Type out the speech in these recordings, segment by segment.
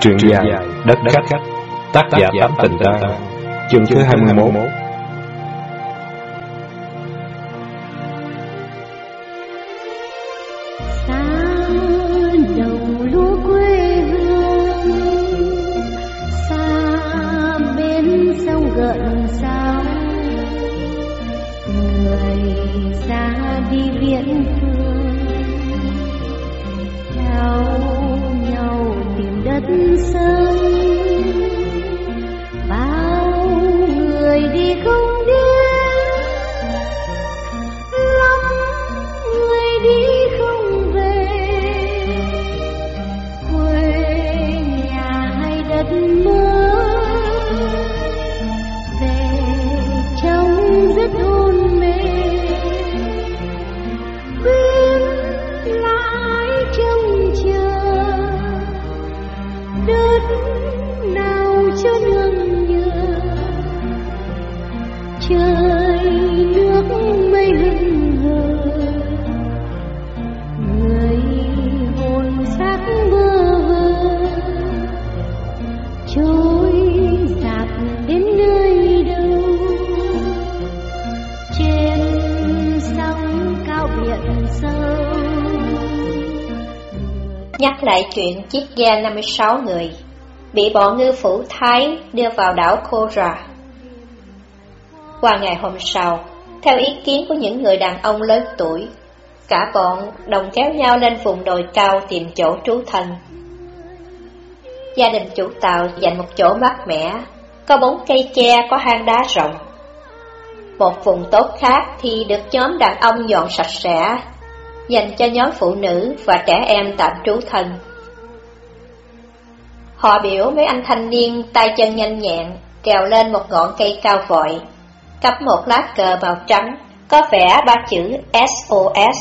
Truyện dài Đất Khách. Tác giả Tám Tình Ta Chương thứ 21 đất nào cho Nhắc lại chuyện chiếc ghe 56 người bị bọn ngư phủ Thái đưa vào đảo Kora. Qua ngày hôm sau, theo ý kiến của những người đàn ông lớn tuổi, cả bọn đồng kéo nhau lên vùng đồi cao tìm chỗ trú thân. Gia đình chủ tàu dành một chỗ mát mẻ, có bốn cây tre có hang đá rộng. Một vùng tốt khác thì được nhóm đàn ông dọn sạch sẽ, dành cho nhóm phụ nữ và trẻ em tạm trú thân. Họ biểu mấy anh thanh niên tay chân nhanh nhẹn trèo lên một ngọn cây cao vội, cắm một lá cờ màu trắng có vẽ ba chữ SOS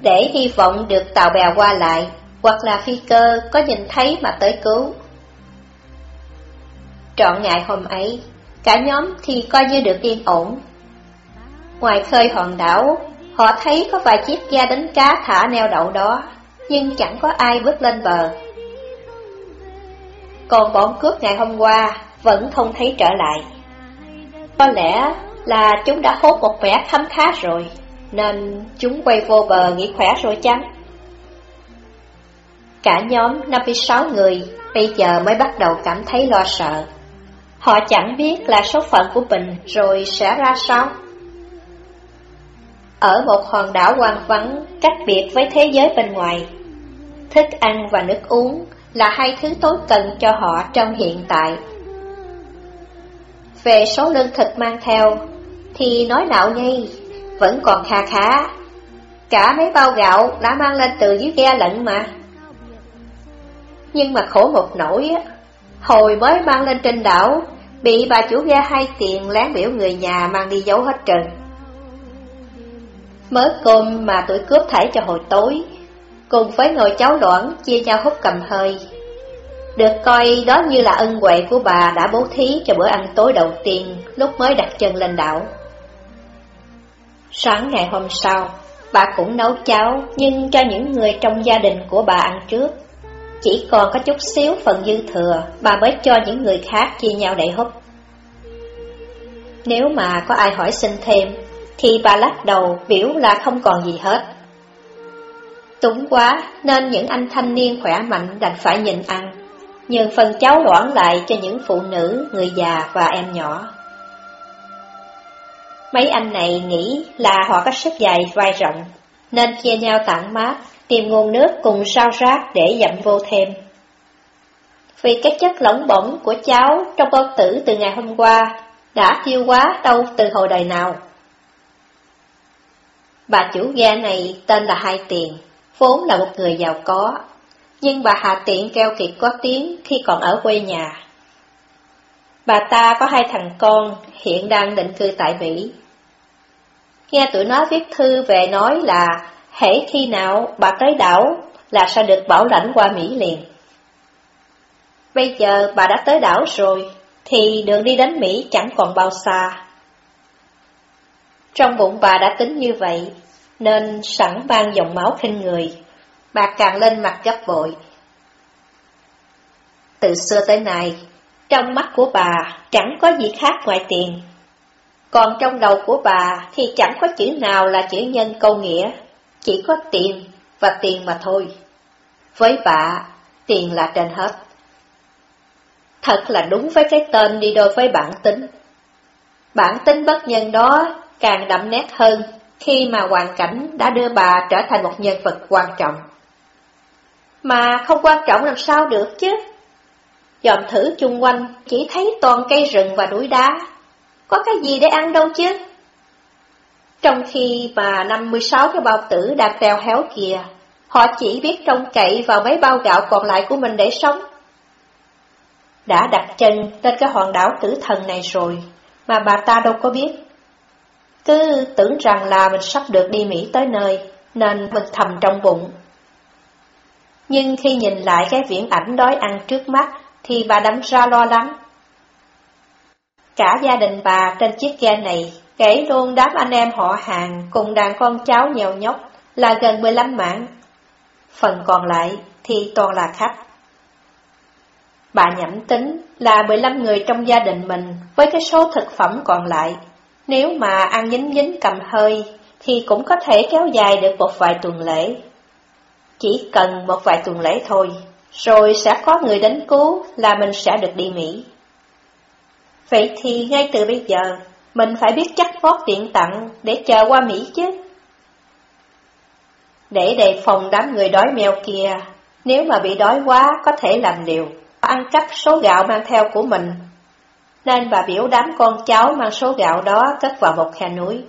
để hy vọng được tàu bè qua lại hoặc là phi cơ có nhìn thấy mà tới cứu. Trọn ngày hôm ấy, cả nhóm thì coi như được yên ổn. Ngoài khơi hòn đảo, họ thấy có vài chiếc ga đánh cá thả neo đậu đó, nhưng chẳng có ai bước lên bờ. Còn bọn cướp ngày hôm qua vẫn không thấy trở lại. Có lẽ là chúng đã hốt một vẻ khám khá rồi, nên chúng quay vô bờ nghỉ khỏe rồi chăng? Cả nhóm 56 người bây giờ mới bắt đầu cảm thấy lo sợ. Họ chẳng biết là số phận của mình rồi sẽ ra sao. Ở một hòn đảo hoang vắng, cách biệt với thế giới bên ngoài. Thức ăn và nước uống là hai thứ tối cần cho họ trong hiện tại. Về số lương thực mang theo, thì nói nạo ngay, vẫn còn kha khá. Cả mấy bao gạo đã mang lên từ dưới ghe lận mà. Nhưng mà khổ một nỗi á, hồi mới mang lên trên đảo, bị bà chủ ghe hai tiền lén biểu người nhà mang đi giấu hết trơn. Mới cơm mà tuổi cướp thảy cho hồi tối, cùng với nồi cháo loãng chia nhau hút cầm hơi. Được coi đó như là ân huệ của bà đã bố thí cho bữa ăn tối đầu tiên lúc mới đặt chân lên đảo. Sáng ngày hôm sau, bà cũng nấu cháo nhưng cho những người trong gia đình của bà ăn trước. Chỉ còn có chút xíu phần dư thừa, bà mới cho những người khác chia nhau để hút. Nếu mà có ai hỏi xin thêm, thì bà lắc đầu biểu là không còn gì hết. Túng quá nên những anh thanh niên khỏe mạnh đành phải nhịn ăn, nhường phần cháo loãng lại cho những phụ nữ, người già và em nhỏ. Mấy anh này nghĩ là họ có sức dài vai rộng, nên chia nhau tặng mát, tìm nguồn nước cùng sao rác để dặm vô thêm. Vì các chất lỏng bổng của cháu trong bao tử từ ngày hôm qua đã tiêu quá đâu từ hồi đời nào. Bà chủ ghe này tên là Hai Tiền, vốn là một người giàu có, nhưng bà Hà Tiện keo kiệt có tiếng khi còn ở quê nhà. Bà ta có hai thằng con, hiện đang định cư tại Mỹ. Nghe tụi nó viết thư về nói là hễ khi nào bà tới đảo là sẽ được bảo lãnh qua Mỹ liền. Bây giờ bà đã tới đảo rồi, thì đường đi đến Mỹ chẳng còn bao xa. Trong bụng bà đã tính như vậy, nên sẵn ban dòng máu khinh người, bà càng lên mặt gấp vội. Từ xưa tới nay, trong mắt của bà chẳng có gì khác ngoài tiền. Còn trong đầu của bà thì chẳng có chữ nào là chữ nhân câu nghĩa, chỉ có tiền và tiền mà thôi. Với bà, tiền là trên hết. Thật là đúng với cái tên đi đôi với bản tính. Bản tính bất nhân đó càng đậm nét hơn khi mà hoàn cảnh đã đưa bà trở thành một nhân vật quan trọng. Mà không quan trọng làm sao được chứ? Dòm thử chung quanh chỉ thấy toàn cây rừng và núi đá, có cái gì để ăn đâu chứ? Trong khi mà 56 cái bao tử đang treo héo kìa, họ chỉ biết trông cậy vào mấy bao gạo còn lại của mình để sống. Đã đặt chân lên cái hòn đảo tử thần này rồi, mà bà ta đâu có biết. Cứ tưởng rằng là mình sắp được đi Mỹ tới nơi, nên mình thầm trong bụng. Nhưng khi nhìn lại cái viễn ảnh đói ăn trước mắt, thì bà đâm ra lo lắng. Cả gia đình bà trên chiếc ghe này, kể luôn đám anh em họ hàng cùng đàn con cháu nhèo nhóc là gần 15 mạng. Phần còn lại thì toàn là khách. Bà nhẩm tính là 15 người trong gia đình mình với cái số thực phẩm còn lại. Nếu mà ăn dính dính cầm hơi thì cũng có thể kéo dài được một vài tuần lễ. Chỉ cần một vài tuần lễ thôi, rồi sẽ có người đến cứu là mình sẽ được đi Mỹ. Vậy thì ngay từ bây giờ, mình phải biết chắc phót tiện tặng để chờ qua Mỹ chứ. Để đề phòng đám người đói mèo kia, nếu mà bị đói quá có thể làm liều, ăn cắp số gạo mang theo của mình. Nên bà biểu đám con cháu mang số gạo đó cất vào một khe núi.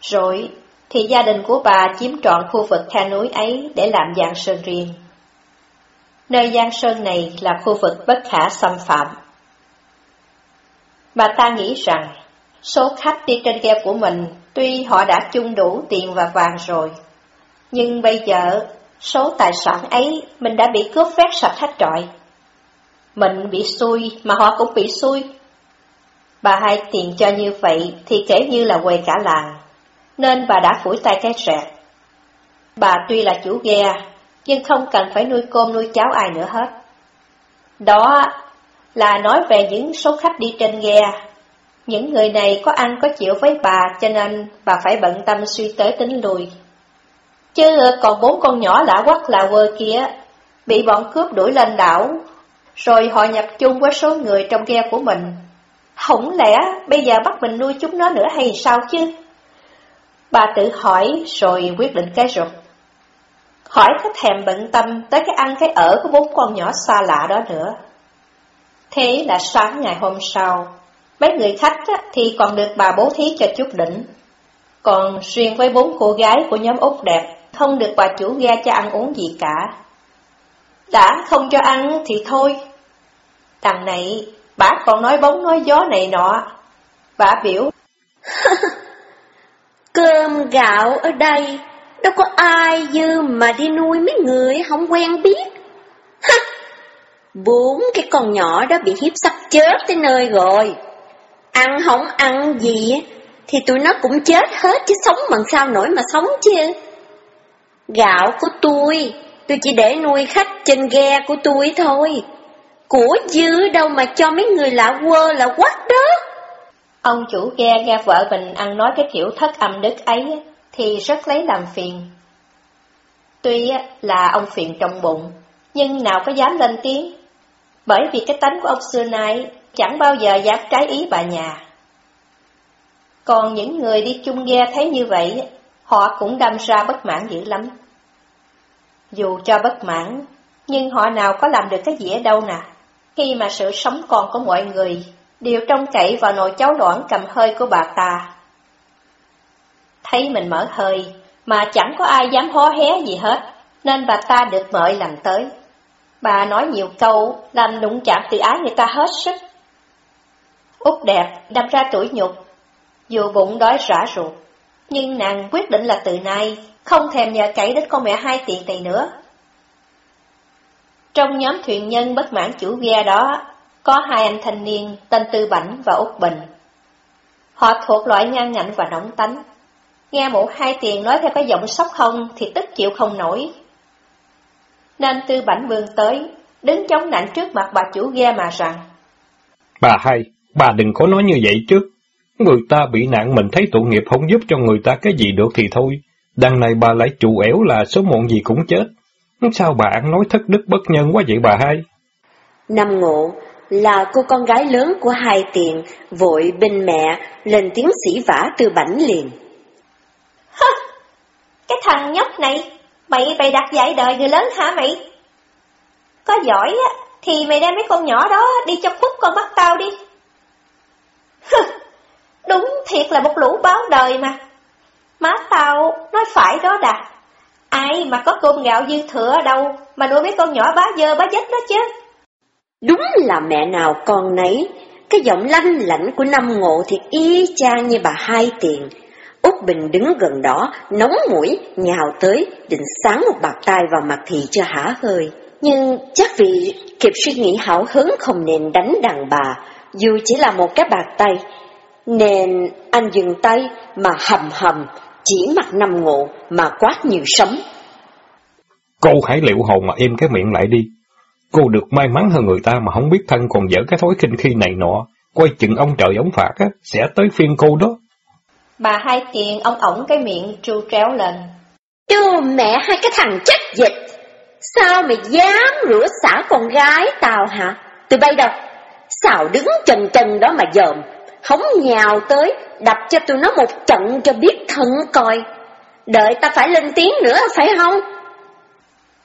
Rồi thì gia đình của bà chiếm trọn khu vực khe núi ấy để làm giang sơn riêng. Nơi giang sơn này là khu vực bất khả xâm phạm. Bà ta nghĩ rằng, số khách đi trên ghe của mình tuy họ đã chung đủ tiền và vàng rồi, nhưng bây giờ số tài sản ấy mình đã bị cướp vét sạch hết trọi. Mình bị xui mà họ cũng bị xui. Bà hai tiền cho như vậy thì kể như là quầy cả làng, nên bà đã phủi tay cái rẹt. Bà tuy là chủ ghe, nhưng không cần phải nuôi cơm nuôi cháo ai nữa hết. Đó là nói về những số khách đi trên ghe. Những người này có ăn có chịu với bà cho nên bà phải bận tâm suy tới tính lùi. Chứ còn bốn con nhỏ lạ quắc lạ quơ kia, bị bọn cướp đuổi lên đảo, rồi họ nhập chung với số người trong ghe của mình. Không lẽ bây giờ bắt mình nuôi chúng nó nữa hay sao chứ? Bà tự hỏi rồi quyết định cái rụt. Hỏi có thèm bận tâm tới cái ăn cái ở của bốn con nhỏ xa lạ đó nữa. Thế là sáng ngày hôm sau, mấy người khách thì còn được bà bố thí cho chút đỉnh. Còn riêng với bốn cô gái của nhóm Úc đẹp, không được bà chủ ghe cho ăn uống gì cả. Đã không cho ăn thì thôi. Thằng này, bà còn nói bóng nói gió này nọ. Bà biểu, Cơm gạo ở đây, đâu có ai dư mà đi nuôi mấy người không quen biết. Ha! Bốn cái con nhỏ đó bị hiếp sắp chết tới nơi rồi. Ăn không ăn gì thì tụi nó cũng chết hết chứ sống bằng sao nổi mà sống chứ. Gạo của tôi, tôi chỉ để nuôi khách trên ghe của tôi thôi. Của dư đâu mà cho mấy người lạ quơ là quắc đó. Ông chủ ghe nghe vợ mình ăn nói cái kiểu thất âm đức ấy thì rất lấy làm phiền. Tuy là ông phiền trong bụng, nhưng nào có dám lên tiếng, bởi vì cái tánh của ông xưa nay chẳng bao giờ dám trái ý bà nhà. Còn những người đi chung ghe thấy như vậy, họ cũng đâm ra bất mãn dữ lắm. Dù cho bất mãn, nhưng họ nào có làm được cái gì ở đâu nè, khi mà sự sống còn của mọi người đều trông cậy vào nồi cháo loãng cầm hơi của bà ta. Thấy mình mở hơi, mà chẳng có ai dám hó hé gì hết, nên bà ta được mời làm tới. Bà nói nhiều câu, làm đụng chạm tự ái người ta hết sức. Út đẹp, đâm ra tuổi nhục, dù bụng đói rã ruột, nhưng nàng quyết định là từ nay không thèm nhờ cậy đến con mẹ hai tiền này nữa. Trong nhóm thuyền nhân bất mãn chủ ghe đó, có hai anh thanh niên tên Tư Bảnh và Úc Bình. Họ thuộc loại ngang ngạnh và nóng tánh. Nghe mụ hai tiền nói theo cái giọng sốc không thì tức chịu không nổi. Nên Tư Bảnh vươn tới, đứng chống nạnh trước mặt bà chủ ghe mà rằng. Bà hai, bà đừng có nói như vậy chứ. Người ta bị nạn mình thấy tội nghiệp không giúp cho người ta cái gì được thì thôi. Đằng này bà lại trụ ẻo là số muộn gì cũng chết. Sao bà ăn nói thất đức bất nhân quá vậy bà hai? Năm ngộ là cô con gái lớn của hai tiền, vội bên mẹ, lên tiếng sĩ vả từ bảnh liền. Hơ, cái thằng nhóc này, mày bày đặt dạy đời người lớn hả mày? Có giỏi á, thì mày đem mấy con nhỏ đó đi cho phúc con bắt tao đi. Hơ, đúng thiệt là một lũ báo đời mà. Má tao nói phải đó đà. Ai mà có cơm gạo dư thừa đâu mà nuôi mấy con nhỏ bá dơ bá dách đó chứ. Đúng là mẹ nào con nấy, cái giọng lanh lảnh của năm ngộ thì y chang như bà hai tiền. Út Bình đứng gần đó, nóng mũi, nhào tới, định sáng một bạc tay vào mặt thị cho hả hơi. Nhưng chắc vì kịp suy nghĩ hảo hứng không nên đánh đàn bà, dù chỉ là một cái bạc tay, nên anh dừng tay mà hầm hầm, chỉ mặt năm ngộ mà quát nhiều sấm. Cô hãy liệu hồn mà im cái miệng lại đi. Cô được may mắn hơn người ta mà không biết thân còn dở cái thói kinh khi này nọ. Quay chừng ông trời ông phạt á, sẽ tới phiên cô đó. Bà hai tiền ông ổng cái miệng tru tréo lên. Chứ mẹ hai cái thằng chết dịch, sao mày dám rửa xả con gái tao hả? Tụi bay đâu? Sao đứng trần trần đó mà dòm, hống nhào tới, đập cho tụi nó một trận cho biết thận coi. Đợi ta phải lên tiếng nữa phải không?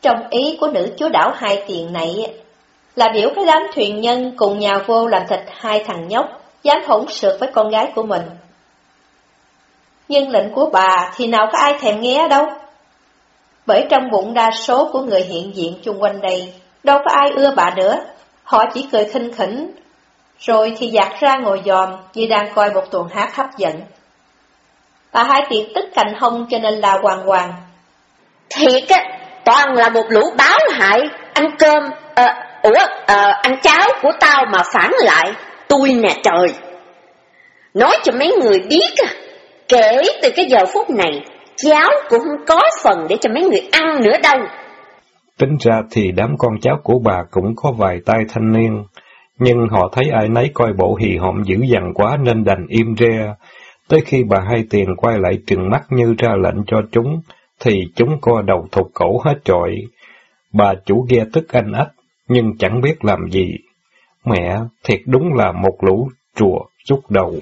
Trong ý của nữ chúa đảo hai tiền này là biểu cái đám thuyền nhân cùng nhào vô làm thịt hai thằng nhóc, dám hỗn sượt với con gái của mình. Nhưng lệnh của bà thì nào có ai thèm nghe đâu. Bởi trong bụng đa số của người hiện diện chung quanh đây, đâu có ai ưa bà nữa. Họ chỉ cười khinh khỉnh, rồi thì giặt ra ngồi dòm như đang coi một tuần hát hấp dẫn. Bà hai tiệc tức cành hông cho nên là hoàng hoàng. Thiệt á, toàn là một lũ báo hại, ăn cơm, uh, ủa, uh, ăn cháo của tao mà phản lại, tôi nè trời. Nói cho mấy người biết à, kể từ cái giờ phút này, cháo cũng không có phần để cho mấy người ăn nữa đâu. Tính ra thì đám con cháu của bà cũng có vài tay thanh niên, nhưng họ thấy ai nấy coi bộ hì hộm dữ dằn quá nên đành im re. Tới khi bà hai tiền quay lại trừng mắt như ra lệnh cho chúng, thì chúng co đầu thục cổ hết trọi. Bà chủ ghe tức anh ách, nhưng chẳng biết làm gì. Mẹ, thiệt đúng là một lũ chùa rút đầu.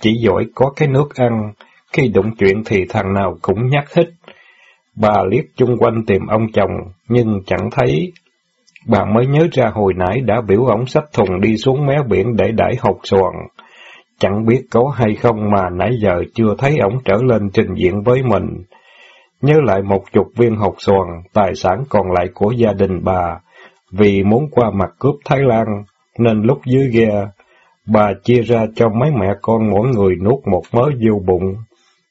Chỉ giỏi có cái nước ăn, khi đụng chuyện thì thằng nào cũng nhắc hết. Bà liếc chung quanh tìm ông chồng, nhưng chẳng thấy. Bà mới nhớ ra hồi nãy đã biểu ổng sách thùng đi xuống mé biển để đãi hột xoàn. Chẳng biết có hay không mà nãy giờ chưa thấy ổng trở lên trình diện với mình. Nhớ lại một chục viên hột xoàn, tài sản còn lại của gia đình bà, vì muốn qua mặt cướp Thái Lan, nên lúc dưới ghe, bà chia ra cho mấy mẹ con mỗi người nuốt một mớ vô bụng.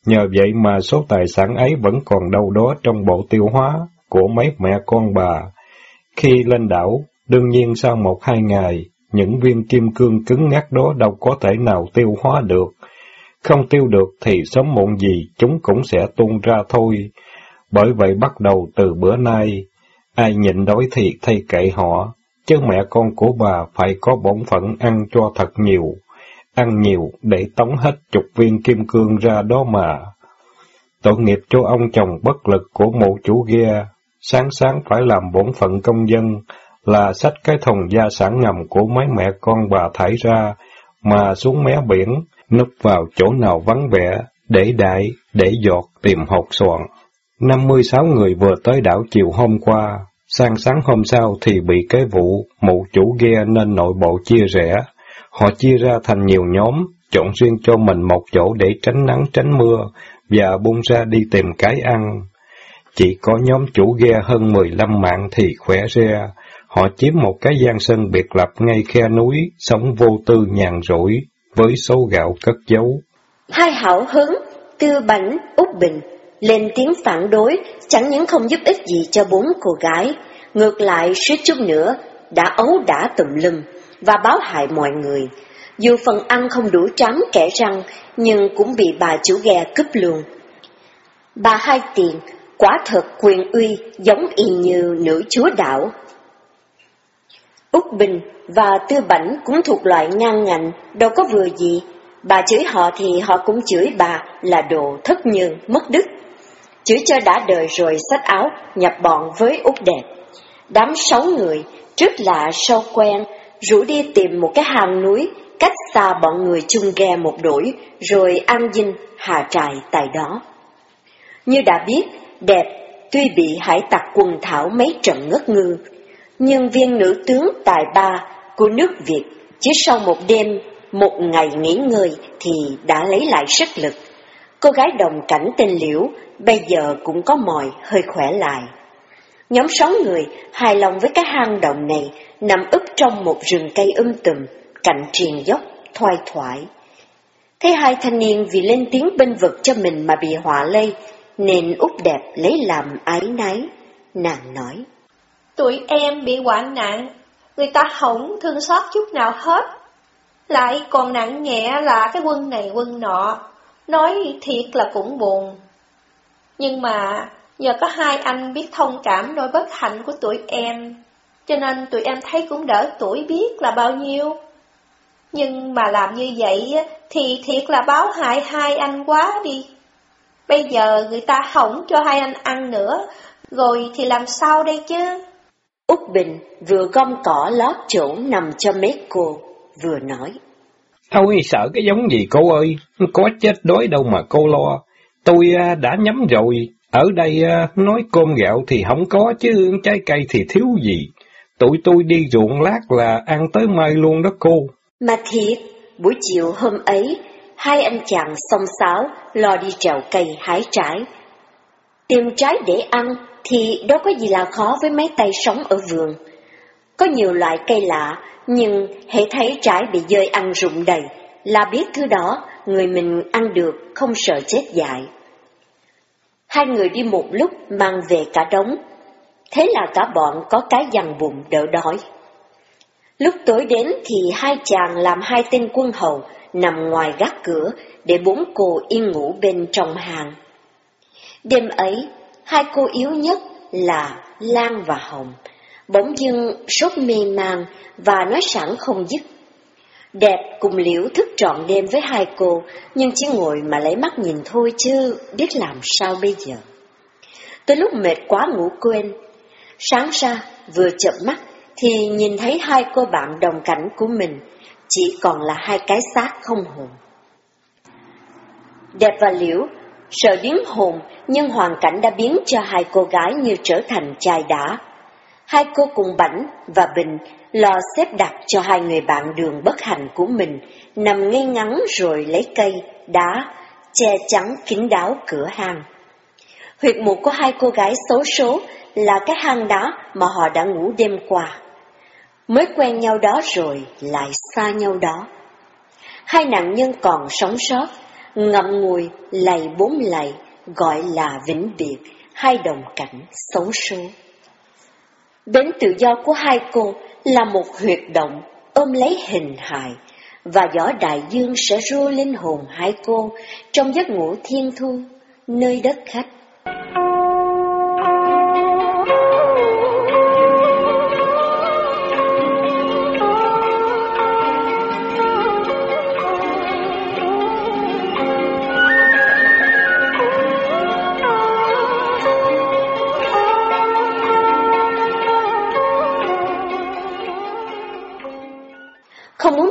Nhờ vậy mà số tài sản ấy vẫn còn đâu đó trong bộ tiêu hóa của mấy mẹ con bà. Khi lên đảo, đương nhiên sau một hai ngày, những viên kim cương cứng ngắc đó đâu có thể nào tiêu hóa được. Không tiêu được thì sớm muộn gì chúng cũng sẽ tuôn ra thôi. Bởi vậy bắt đầu từ bữa nay, ai nhịn đói thì thay kệ họ, chứ mẹ con của bà phải có bổn phận ăn cho thật nhiều, ăn nhiều để tống hết chục viên kim cương ra đó mà. Tội nghiệp cho ông chồng bất lực của mụ chủ ghe, sáng sáng phải làm bổn phận công dân, là sách cái thùng gia sản ngầm của mấy mẹ con bà thải ra, mà xuống mé biển, núp vào chỗ nào vắng vẻ, để đại, để giọt tìm hột xoàn. 56 người vừa tới đảo chiều hôm qua, sang sáng hôm sau thì bị cái vụ mụ chủ ghe nên nội bộ chia rẽ. Họ chia ra thành nhiều nhóm, chọn riêng cho mình một chỗ để tránh nắng tránh mưa, và bung ra đi tìm cái ăn. Chỉ có nhóm chủ ghe hơn 15 mạng thì khỏe re, họ chiếm một cái gian sân biệt lập ngay khe núi, sống vô tư nhàn rỗi, với số gạo cất giấu. Hai hảo hứng, tư bảnh, út bình, lên tiếng phản đối, chẳng những không giúp ích gì cho bốn cô gái, ngược lại suýt chút nữa, đã ấu đã tùm lum, và báo hại mọi người. Dù phần ăn không đủ trắng kẻ răng, nhưng cũng bị bà chủ ghe cướp luôn. Bà hai tiền, quả thật quyền uy giống y như nữ chúa đạo. Úc Bình và Tư Bảnh cũng thuộc loại ngang ngạnh, đâu có vừa gì. Bà chửi họ thì họ cũng chửi bà là đồ thất nhường, mất đức. Chửi cho đã đời rồi xách áo, nhập bọn với Úc đẹp. Đám sáu người, trước lạ sau quen, rủ đi tìm một cái hang núi, cách xa bọn người chung ghe một đuổi, rồi an dinh, hạ trại tại đó. Như đã biết, đẹp tuy bị hải tặc quần thảo mấy trận ngất ngư, nhưng viên nữ tướng tài ba của nước Việt chỉ sau một đêm, một ngày nghỉ ngơi thì đã lấy lại sức lực. Cô gái đồng cảnh tên Liễu bây giờ cũng có mòi hơi khỏe lại. Nhóm sáu người hài lòng với cái hang động này nằm úp trong một rừng cây um tùm, cạnh triền dốc, thoai thoải. Thấy hai thanh niên vì lên tiếng bên vực cho mình mà bị họa lây, nên út đẹp lấy làm ái náy. Nàng nói, Tụi em bị hoạn nạn, người ta không thương xót chút nào hết. Lại còn nặng nhẹ là cái quân này quân nọ, nói thiệt là cũng buồn. Nhưng mà nhờ có hai anh biết thông cảm nỗi bất hạnh của tụi em, cho nên tụi em thấy cũng đỡ tuổi biết là bao nhiêu. Nhưng mà làm như vậy thì thiệt là báo hại hai anh quá đi. Bây giờ người ta không cho hai anh ăn nữa, rồi thì làm sao đây chứ? Úc Bình vừa gom cỏ lót chỗ nằm cho mấy cô, vừa nói. Thôi sợ cái giống gì cô ơi, có chết đói đâu mà cô lo. Tôi à, đã nhắm rồi, ở đây à, nói cơm gạo thì không có chứ trái cây thì thiếu gì. Tụi tôi đi ruộng lát là ăn tới mai luôn đó cô. Mà thiệt, buổi chiều hôm ấy, hai anh chàng song xáo lo đi trèo cây hái trái. Tìm trái để ăn thì đâu có gì là khó với mấy tay sống ở vườn. Có nhiều loại cây lạ, nhưng hệ thấy trái bị dơi ăn rụng đầy, là biết thứ đó người mình ăn được không sợ chết dại. Hai người đi một lúc mang về cả đống, thế là cả bọn có cái dằn bụng đỡ đói. Lúc tối đến thì hai chàng làm hai tên quân hầu nằm ngoài gác cửa để bốn cô yên ngủ bên trong hàng. Đêm ấy, hai cô yếu nhất là Lan và Hồng, bỗng dưng sốt mê man và nói sẵn không dứt. Đẹp cùng liễu thức trọn đêm với hai cô, nhưng chỉ ngồi mà lấy mắt nhìn thôi chứ biết làm sao bây giờ. Tới lúc mệt quá ngủ quên, sáng ra vừa chậm mắt thì nhìn thấy hai cô bạn đồng cảnh của mình, chỉ còn là hai cái xác không hồn. Đẹp và Liễu sợ biến hồn nhưng hoàn cảnh đã biến cho hai cô gái như trở thành chai đá. Hai cô cùng Bảnh và Bình lo xếp đặt cho hai người bạn đường bất hạnh của mình, nằm ngay ngắn rồi lấy cây, đá, che chắn kín đáo cửa hang. Huyệt mục của hai cô gái xấu số là cái hang đá mà họ đã ngủ đêm qua. Mới quen nhau đó rồi, lại xa nhau đó. Hai nạn nhân còn sống sót, ngậm ngùi, lầy bốn lầy, gọi là vĩnh biệt, hai đồng cảnh xấu số. Bến tự do của hai cô là một huyệt động ôm lấy hình hài, và gió đại dương sẽ rô linh hồn hai cô trong giấc ngủ thiên thu, nơi đất khách.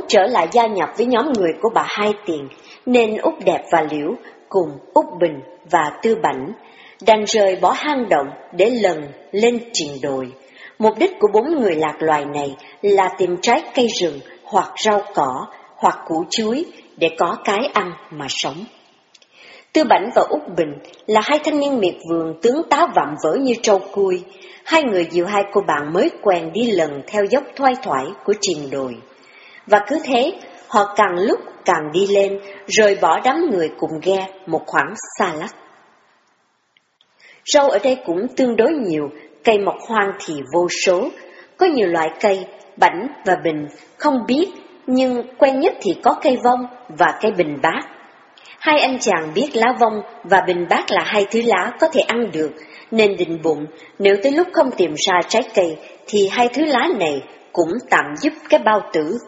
Trở lại gia nhập với nhóm người của bà Hai Tiền, nên Úc Đẹp và Liễu cùng Úc Bình và Tư Bảnh đành rời bỏ hang động để lần lên triền đồi. Mục đích của bốn người lạc loài này là tìm trái cây rừng hoặc rau cỏ hoặc củ chuối để có cái ăn mà sống. Tư Bảnh và Úc Bình là hai thanh niên miệt vườn tướng tá vạm vỡ như trâu cui. Hai người dìu hai cô bạn mới quen đi lần theo dốc thoai thoải của triền đồi. Và cứ thế, họ càng lúc càng đi lên, rồi bỏ đám người cùng ghe một khoảng xa lắc. Rau ở đây cũng tương đối nhiều, cây mọc hoang thì vô số. Có nhiều loại cây, bảnh và bình, không biết, nhưng quen nhất thì có cây vong và cây bình bát. Hai anh chàng biết lá vong và bình bát là hai thứ lá có thể ăn được, nên định bụng nếu tới lúc không tìm ra trái cây thì hai thứ lá này cũng tạm giúp cái bao tử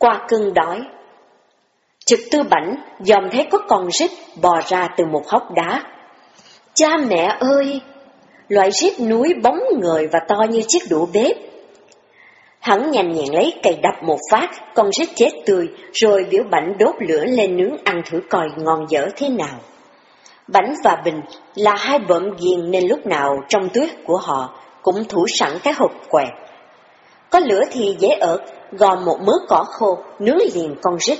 qua cơn đói. Trực tư bảnh dòm thấy có con rít bò ra từ một hốc đá. Cha mẹ ơi! Loại rít núi bóng người và to như chiếc đũa bếp. Hắn nhanh nhẹn lấy cây đập một phát, con rít chết tươi, rồi biểu bảnh đốt lửa lên nướng ăn thử coi ngon dở thế nào. Bảnh và Bình là hai bợm ghiền nên lúc nào trong túi của họ cũng thủ sẵn cái hộp quẹt. Có lửa thì dễ ợt, gòn một mớ cỏ khô, nướng liền con rít.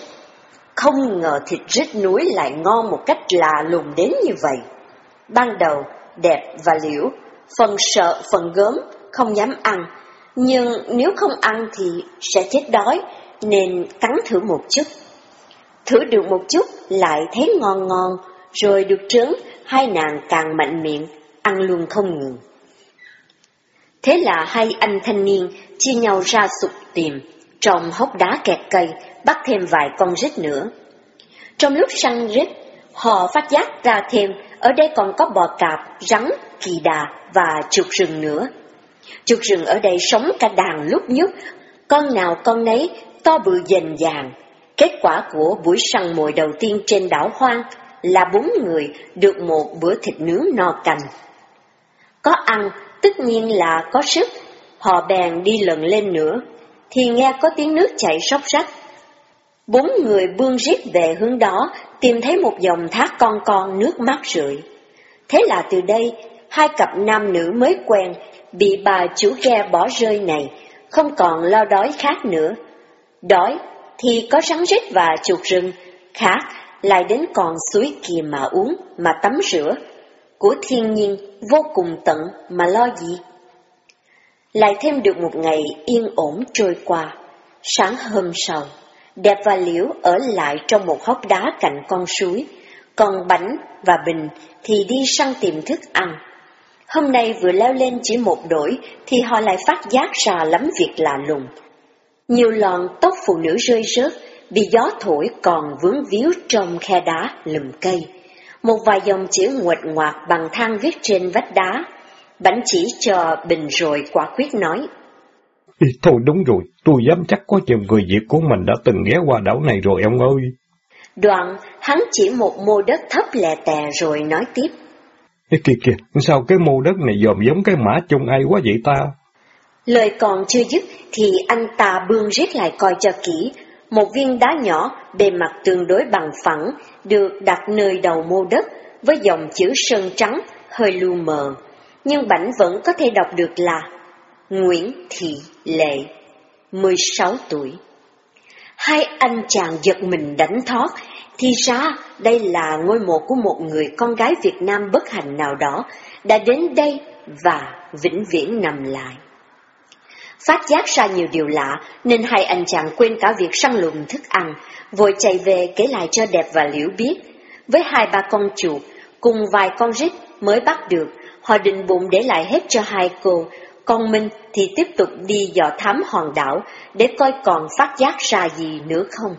Không ngờ thịt rít núi lại ngon một cách lạ lùng đến như vậy. Ban đầu, đẹp và liễu, phần sợ phần gớm, không dám ăn, nhưng nếu không ăn thì sẽ chết đói, nên cắn thử một chút. Thử được một chút lại thấy ngon ngon, rồi được trứng, hai nàng càng mạnh miệng, ăn luôn không ngừng. Thế là hai anh thanh niên chia nhau ra sụp tìm, trong hốc đá kẹt cây, bắt thêm vài con rít nữa. Trong lúc săn rít, họ phát giác ra thêm ở đây còn có bò cạp, rắn, kỳ đà và chuột rừng nữa. Chuột rừng ở đây sống cả đàn lúc nhúc, con nào con nấy to bự dền dàng. Kết quả của buổi săn mồi đầu tiên trên đảo hoang là bốn người được một bữa thịt nướng no cành. Có ăn, tất nhiên là có sức, họ bèn đi lần lên nữa, thì nghe có tiếng nước chảy sóc rách. Bốn người bươn riết về hướng đó, tìm thấy một dòng thác con con nước mát rượi. Thế là từ đây, hai cặp nam nữ mới quen, bị bà chủ ghe bỏ rơi này, không còn lo đói khát nữa. Đói thì có rắn rít và chuột rừng, khát lại đến còn suối kia mà uống, mà tắm rửa. Của thiên nhiên vô cùng tận mà lo gì? Lại thêm được một ngày yên ổn trôi qua. Sáng hôm sau, Đẹp và Liễu ở lại trong một hốc đá cạnh con suối, còn bánh và Bình thì đi săn tìm thức ăn. Hôm nay vừa leo lên chỉ một đổi thì họ lại phát giác ra lắm việc lạ lùng. Nhiều lọn tóc phụ nữ rơi rớt, bị gió thổi còn vướng víu trong khe đá lùm cây. Một vài dòng chữ nguệch ngoạc bằng thang viết trên vách đá. Bảnh chỉ cho Bình rồi quả quyết nói. Thôi đúng rồi, tôi dám chắc có chừng người Việt của mình đã từng ghé qua đảo này rồi ông ơi. Đoạn, hắn chỉ một mô đất thấp lè tè rồi nói tiếp. Kìa kìa, sao cái mô đất này dòm giống cái mã chung ai quá vậy ta? Lời còn chưa dứt thì anh ta bươn riết lại coi cho kỹ. Một viên đá nhỏ, bề mặt tương đối bằng phẳng, được đặt nơi đầu mô đất với dòng chữ sơn trắng, hơi lu mờ. Nhưng Bảnh vẫn có thể đọc được là Nguyễn Thị Lệ, 16 tuổi. Hai anh chàng giật mình đánh thoát, thì ra đây là ngôi mộ của một người con gái Việt Nam bất hạnh nào đó đã đến đây và vĩnh viễn nằm lại. Phát giác ra nhiều điều lạ nên hai anh chàng quên cả việc săn lùng thức ăn, vội chạy về kể lại cho Đẹp và Liễu biết. Với hai ba con chuột, cùng vài con rít mới bắt được, họ định bụng để lại hết cho hai cô, con Minh thì tiếp tục đi dò thám hòn đảo để coi còn phát giác ra gì nữa không.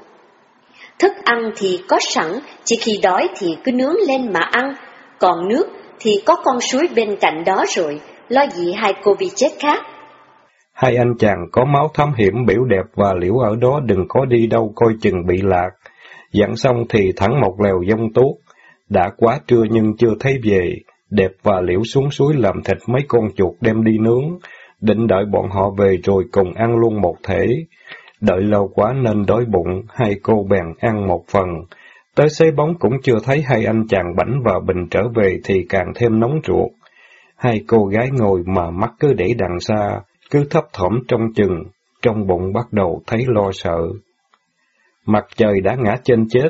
Thức ăn thì có sẵn, chỉ khi đói thì cứ nướng lên mà ăn, còn nước thì có con suối bên cạnh đó rồi, lo gì hai cô bị chết khác. Hai anh chàng có máu thám hiểm biểu đẹp và liễu ở đó đừng có đi đâu coi chừng bị lạc. Dặn xong thì thẳng một lèo dông tuốt. đã quá trưa nhưng chưa thấy về, đẹp và liễu xuống suối làm thịt mấy con chuột đem đi nướng, định đợi bọn họ về rồi cùng ăn luôn một thể. Đợi lâu quá nên đói bụng, hai cô bèn ăn một phần. Tới xế bóng cũng chưa thấy hai anh chàng bảnh và bình trở về thì càng thêm nóng ruột. Hai cô gái ngồi mà mắt cứ để đằng xa, cứ thấp thỏm trong chừng, trong bụng bắt đầu thấy lo sợ. Mặt trời đã ngã trên chết,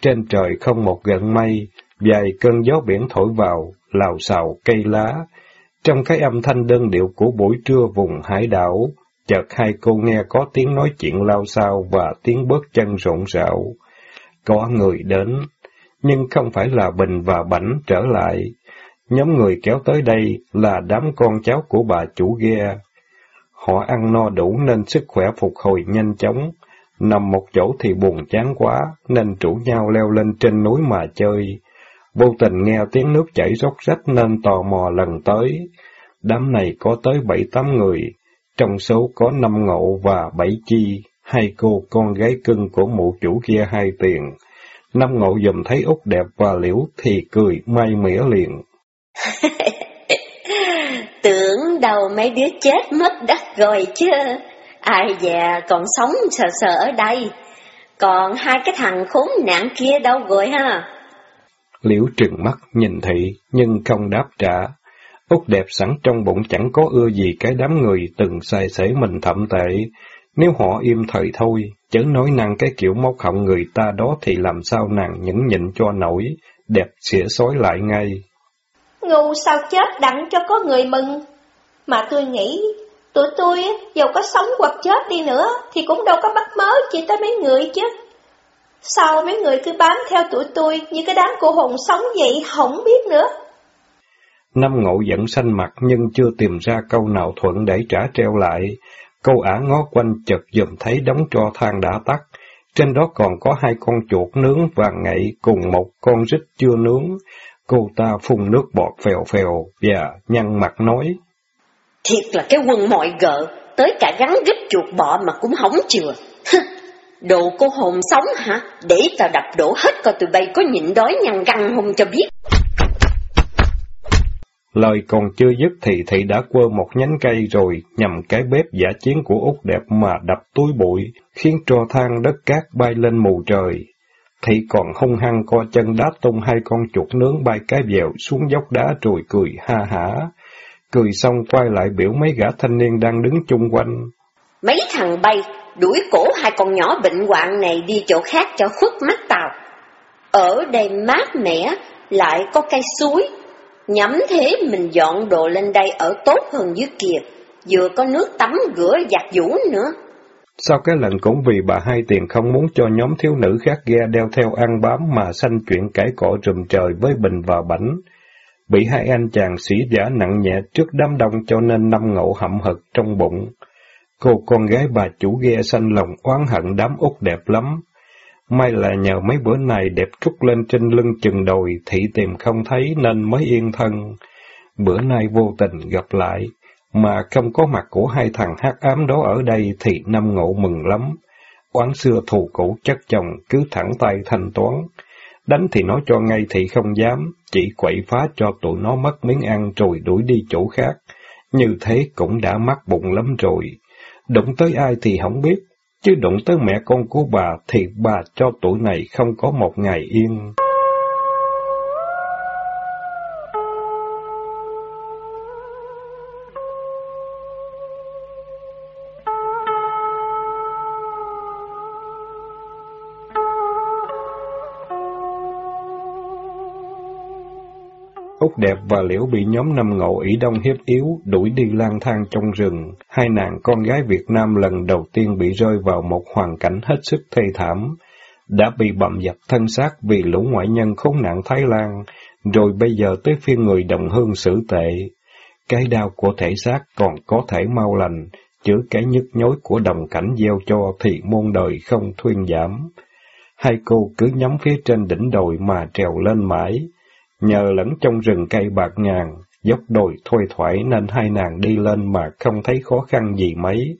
trên trời không một gợn mây, vài cơn gió biển thổi vào, lào xào cây lá. Trong cái âm thanh đơn điệu của buổi trưa vùng hải đảo, chợt hai cô nghe có tiếng nói chuyện lao sao và tiếng bước chân rộn rạo. Có người đến, nhưng không phải là Bình và Bảnh trở lại. Nhóm người kéo tới đây là đám con cháu của bà chủ ghe. Họ ăn no đủ nên sức khỏe phục hồi nhanh chóng. Nằm một chỗ thì buồn chán quá, nên rủ nhau leo lên trên núi mà chơi. Vô tình nghe tiếng nước chảy róc rách nên tò mò lần tới. Đám này có tới bảy tám người, trong số có năm ngộ và bảy chi, hai cô con gái cưng của mụ chủ kia hai tiền. Năm ngộ dùm thấy út đẹp và liễu thì cười may mỉa liền. Tưởng đầu mấy đứa chết mất đất rồi chứ, ai già còn sống sờ sờ ở đây, còn hai cái thằng khốn nạn kia đâu rồi ha? Liễu trừng mắt nhìn thị, nhưng không đáp trả. Út đẹp sẵn trong bụng chẳng có ưa gì cái đám người từng sai sể mình thậm tệ. Nếu họ im thời thôi, chớ nói năng cái kiểu móc họng người ta đó thì làm sao nàng nhẫn nhịn cho nổi, đẹp xỉa xói lại ngay. Ngu sao chết đặng cho có người mừng. Mà tôi nghĩ, tụi tôi dù có sống hoặc chết đi nữa thì cũng đâu có bắt mớ chỉ tới mấy người chứ. Sao mấy người cứ bám theo tụi tôi như cái đám cô hồn sống vậy không biết nữa. Năm ngộ giận xanh mặt nhưng chưa tìm ra câu nào thuận để trả treo lại. Câu ả ngó quanh chợt dùm thấy đóng tro than đã tắt. Trên đó còn có hai con chuột nướng vàng ngậy cùng một con rít chưa nướng. Cô ta phun nước bọt phèo phèo và nhăn mặt nói. Thiệt là cái quân mọi gợ, tới cả gắn gấp chuột bọ mà cũng hỏng chừa. Đồ cô hồn sống hả? Để tao đập đổ hết coi tụi bay có nhịn đói nhăn răng không cho biết. Lời còn chưa dứt thì thị đã quơ một nhánh cây rồi nhằm cái bếp giả chiến của út đẹp mà đập túi bụi, khiến trò than đất cát bay lên mù trời. Thị còn hung hăng co chân đá tung hai con chuột nướng bay cái vèo xuống dốc đá rồi cười ha hả. Cười xong quay lại biểu mấy gã thanh niên đang đứng chung quanh. Mấy thằng bay đuổi cổ hai con nhỏ bệnh hoạn này đi chỗ khác cho khuất mắt tàu. Ở đây mát mẻ, lại có cây suối. Nhắm thế mình dọn đồ lên đây ở tốt hơn dưới kia, vừa có nước tắm rửa giặt giũ nữa. Sau cái lệnh cũng vì bà hai tiền không muốn cho nhóm thiếu nữ khác ghe đeo theo ăn bám mà sanh chuyện cãi cọ rùm trời với bình và bảnh. Bị hai anh chàng sĩ giả nặng nhẹ trước đám đông cho nên năm ngậu hậm hực trong bụng. Cô con gái bà chủ ghe xanh lòng oán hận đám út đẹp lắm. May là nhờ mấy bữa này đẹp trút lên trên lưng chừng đồi, thị tìm không thấy nên mới yên thân. Bữa nay vô tình gặp lại, mà không có mặt của hai thằng hát ám đó ở đây thì năm ngộ mừng lắm. Oán xưa thù cũ chất chồng cứ thẳng tay thanh toán. Đánh thì nói cho ngay thì không dám, chỉ quậy phá cho tụi nó mất miếng ăn rồi đuổi đi chỗ khác. Như thế cũng đã mắc bụng lắm rồi. Đụng tới ai thì không biết, chứ đụng tới mẹ con của bà thì bà cho tụi này không có một ngày yên. Úc đẹp và Liễu bị nhóm năm ngộ ỷ đông hiếp yếu, đuổi đi lang thang trong rừng. Hai nàng con gái Việt Nam lần đầu tiên bị rơi vào một hoàn cảnh hết sức thê thảm. Đã bị bậm dập thân xác vì lũ ngoại nhân khốn nạn Thái Lan, rồi bây giờ tới phiên người đồng hương xử tệ. Cái đau của thể xác còn có thể mau lành, chữa cái nhức nhối của đồng cảnh gieo cho thì môn đời không thuyên giảm. Hai cô cứ nhắm phía trên đỉnh đồi mà trèo lên mãi, Nhờ lẫn trong rừng cây bạc ngàn, dốc đồi thôi thoải nên hai nàng đi lên mà không thấy khó khăn gì mấy.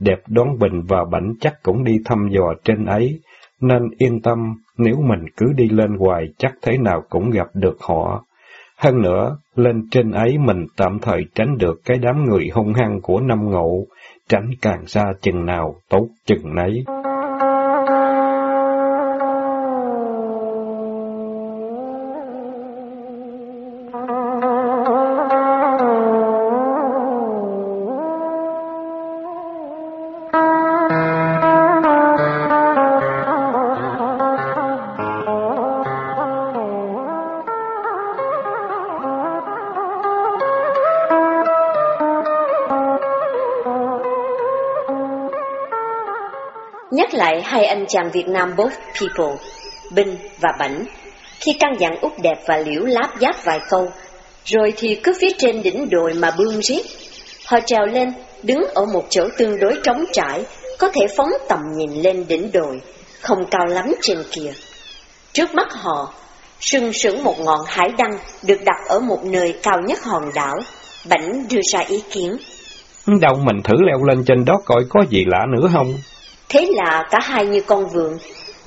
Đẹp đón bình và bảnh chắc cũng đi thăm dò trên ấy, nên yên tâm, nếu mình cứ đi lên hoài chắc thế nào cũng gặp được họ. Hơn nữa, lên trên ấy mình tạm thời tránh được cái đám người hung hăng của năm ngộ, tránh càng xa chừng nào, tốt chừng nấy. Nhắc lại hai anh chàng Việt Nam both people, Binh và Bảnh, khi căn dặn út đẹp và liễu láp giáp vài câu, rồi thì cứ phía trên đỉnh đồi mà bươn riết. Họ trèo lên, đứng ở một chỗ tương đối trống trải, có thể phóng tầm nhìn lên đỉnh đồi, không cao lắm trên kia. Trước mắt họ, sừng sững một ngọn hải đăng được đặt ở một nơi cao nhất hòn đảo. Bảnh đưa ra ý kiến. Đâu mình thử leo lên trên đó coi có gì lạ nữa không? Thế là cả hai như con vượn,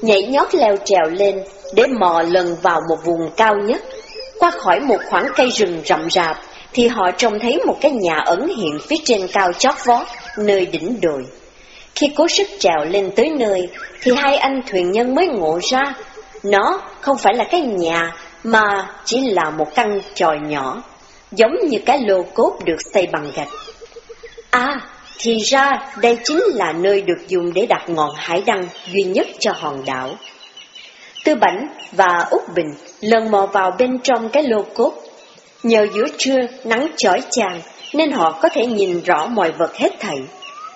nhảy nhót leo trèo lên để mò lần vào một vùng cao nhất. Qua khỏi một khoảng cây rừng rậm rạp, thì họ trông thấy một cái nhà ẩn hiện phía trên cao chót vót, nơi đỉnh đồi. Khi cố sức trèo lên tới nơi, thì hai anh thuyền nhân mới ngộ ra, nó không phải là cái nhà, mà chỉ là một căn tròi nhỏ, giống như cái lô cốt được xây bằng gạch. À, thì ra đây chính là nơi được dùng để đặt ngọn hải đăng duy nhất cho hòn đảo. Tư Bảnh và Úc Bình lần mò vào bên trong cái lô cốt. Nhờ giữa trưa nắng chói chang nên họ có thể nhìn rõ mọi vật hết thảy.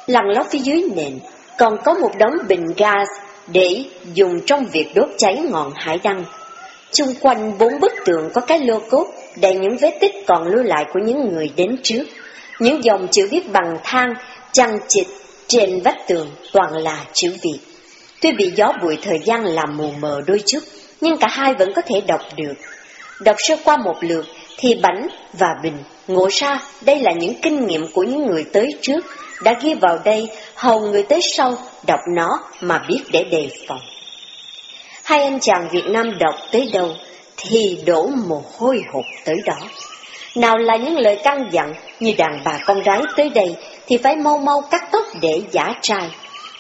Lằn lót phía dưới nền còn có một đống bình gas để dùng trong việc đốt cháy ngọn hải đăng. Chung quanh bốn bức tường có cái lô cốt đầy những vết tích còn lưu lại của những người đến trước. Những dòng chữ viết bằng than, chằng chịt trên vách tường toàn là chữ Việt. Tuy bị gió bụi thời gian làm mù mờ đôi chút, nhưng cả hai vẫn có thể đọc được. Đọc sơ qua một lượt, thì Bảnh và Bình ngộ ra đây là những kinh nghiệm của những người tới trước, đã ghi vào đây, hầu người tới sau đọc nó mà biết để đề phòng. Hai anh chàng Việt Nam đọc tới đâu, thì đổ mồ hôi hột tới đó. Nào là những lời căn dặn như đàn bà con gái tới đây thì phải mau mau cắt tóc để giả trai,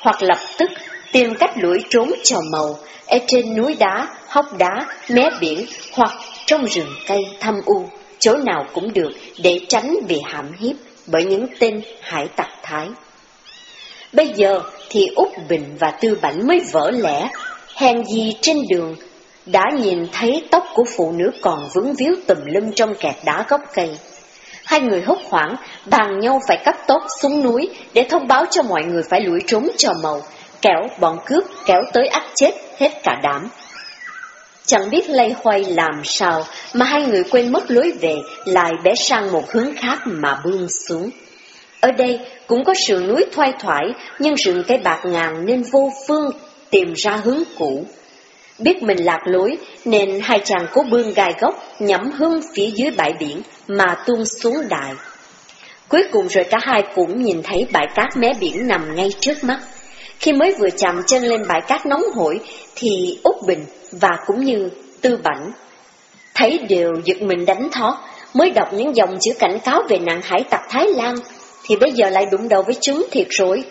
hoặc lập tức tìm cách lủi trốn trò màu ở trên núi đá, hốc đá, mé biển hoặc trong rừng cây thâm u, chỗ nào cũng được để tránh bị hãm hiếp bởi những tên hải tặc thái. Bây giờ thì Úc Bình và Tư Bảnh mới vỡ lẽ, hèn gì trên đường đã nhìn thấy tóc của phụ nữ còn vướng víu tùm lum trong kẹt đá gốc cây. Hai người hốc hoảng, bàn nhau phải cắt tốc xuống núi để thông báo cho mọi người phải lủi trốn cho màu, kéo bọn cướp kéo tới ắt chết hết cả đám. Chẳng biết lây hoay làm sao mà hai người quên mất lối về lại bé sang một hướng khác mà bươn xuống. Ở đây cũng có sườn núi thoai thoải nhưng rừng cây bạc ngàn nên vô phương tìm ra hướng cũ. Biết mình lạc lối, nên hai chàng cố bươn gai gốc nhắm hướng phía dưới bãi biển mà tung xuống đại Cuối cùng rồi cả hai cũng nhìn thấy bãi cát mé biển nằm ngay trước mắt. Khi mới vừa chạm chân lên bãi cát nóng hổi, thì Úc Bình và cũng như Tư Bảnh thấy đều giật mình đánh thót mới đọc những dòng chữ cảnh cáo về nạn hải tặc Thái Lan, thì bây giờ lại đụng đầu với chúng thiệt rồi.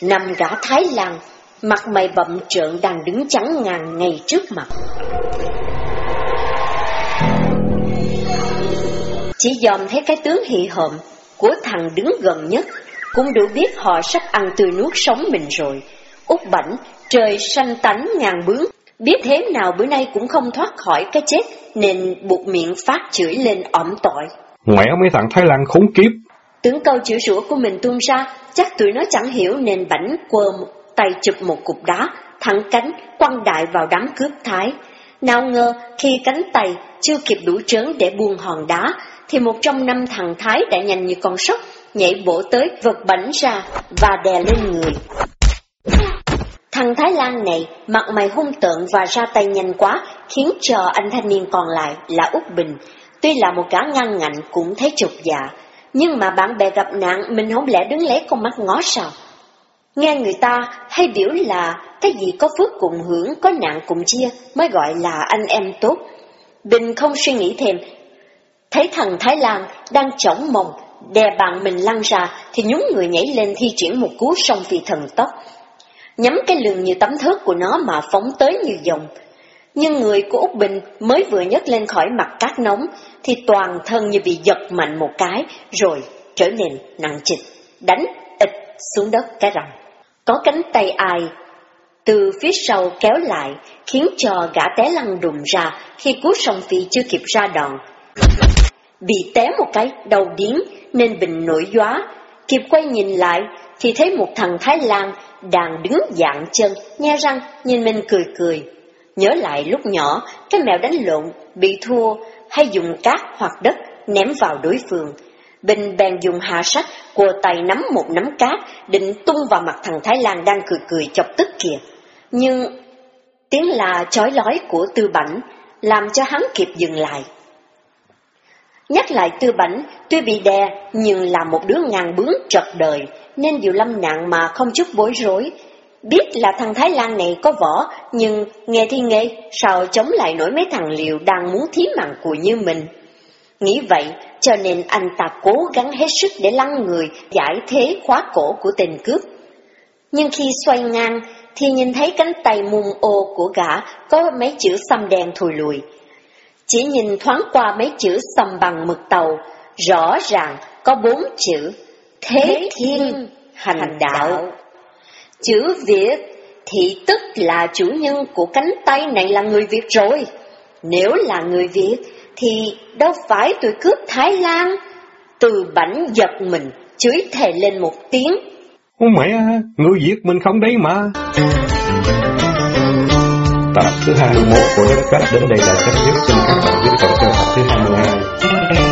Nằm gã Thái Lan mặt mày bậm trợn đang đứng trắng ngàn ngay trước mặt. Chỉ dòm thấy cái tướng hị hợm của thằng đứng gần nhất, cũng đủ biết họ sắp ăn tươi nuốt sống mình rồi. Út bảnh, trời xanh tánh ngàn bướng, biết thế nào bữa nay cũng không thoát khỏi cái chết, nên buộc miệng phát chửi lên ỏm tội. Mẹ mấy thằng Thái Lan khốn kiếp! Tướng câu chửi rủa của mình tuôn ra, chắc tụi nó chẳng hiểu nên bảnh quơ tay chụp một cục đá, thẳng cánh, quăng đại vào đám cướp thái. Nào ngờ, khi cánh tay chưa kịp đủ trớn để buông hòn đá, thì một trong năm thằng Thái đã nhanh như con sóc, nhảy bổ tới vật bảnh ra và đè lên người. Thằng Thái Lan này mặt mày hung tợn và ra tay nhanh quá, khiến cho anh thanh niên còn lại là Úc Bình. Tuy là một gã ngăn ngạnh cũng thấy chục dạ, nhưng mà bạn bè gặp nạn mình không lẽ đứng lấy con mắt ngó sao? Nghe người ta hay biểu là cái gì có phước cùng hưởng, có nạn cùng chia mới gọi là anh em tốt. Bình không suy nghĩ thêm, thấy thằng Thái Lan đang chổng mồng, đè bạn mình lăn ra thì nhúng người nhảy lên thi triển một cú song phi thần tốc. Nhắm cái lường như tấm thớt của nó mà phóng tới như dòng. Nhưng người của Úc Bình mới vừa nhấc lên khỏi mặt cát nóng thì toàn thân như bị giật mạnh một cái rồi trở nên nặng trịch, đánh ịch xuống đất cái rồng. Có cánh tay ai từ phía sau kéo lại, khiến cho gã té lăn đùng ra khi cú song phi chưa kịp ra đòn. Bị té một cái đầu điếng nên bình nổi gióa, kịp quay nhìn lại thì thấy một thằng Thái Lan đang đứng dạng chân, nhe răng, nhìn mình cười cười. Nhớ lại lúc nhỏ, cái mèo đánh lộn, bị thua hay dùng cát hoặc đất ném vào đối phương. Bình bèn dùng hạ sách, của tay nắm một nắm cát, định tung vào mặt thằng Thái Lan đang cười cười chọc tức kìa. Nhưng tiếng là chói lói của tư bảnh làm cho hắn kịp dừng lại. Nhắc lại tư bảnh, tuy bị đè, nhưng là một đứa ngang bướng trật đời, nên dù lâm nạn mà không chút bối rối. Biết là thằng Thái Lan này có võ, nhưng nghe thì nghe, sao chống lại nổi mấy thằng liều đang muốn thí mạng của như mình. Nghĩ vậy, cho nên anh ta cố gắng hết sức để lăn người, giải thế khóa cổ của tên cướp. Nhưng khi xoay ngang, thì nhìn thấy cánh tay mùng ô của gã có mấy chữ xăm đen thùi lùi. Chỉ nhìn thoáng qua mấy chữ xăm bằng mực tàu, rõ ràng có bốn chữ Thế Thiên Hành Đạo. Chữ Việt thì tức là chủ nhân của cánh tay này là người Việt rồi. Nếu là người Việt thì đâu phải tôi cướp Thái Lan. Từ bảnh giật mình, chửi thề lên một tiếng. Ô mẹ, người giết mình không đấy mà. Tập thứ 21 của Đất cách đến đây là kết thúc. Xin các bạn tiếp tục theo tập thứ 22.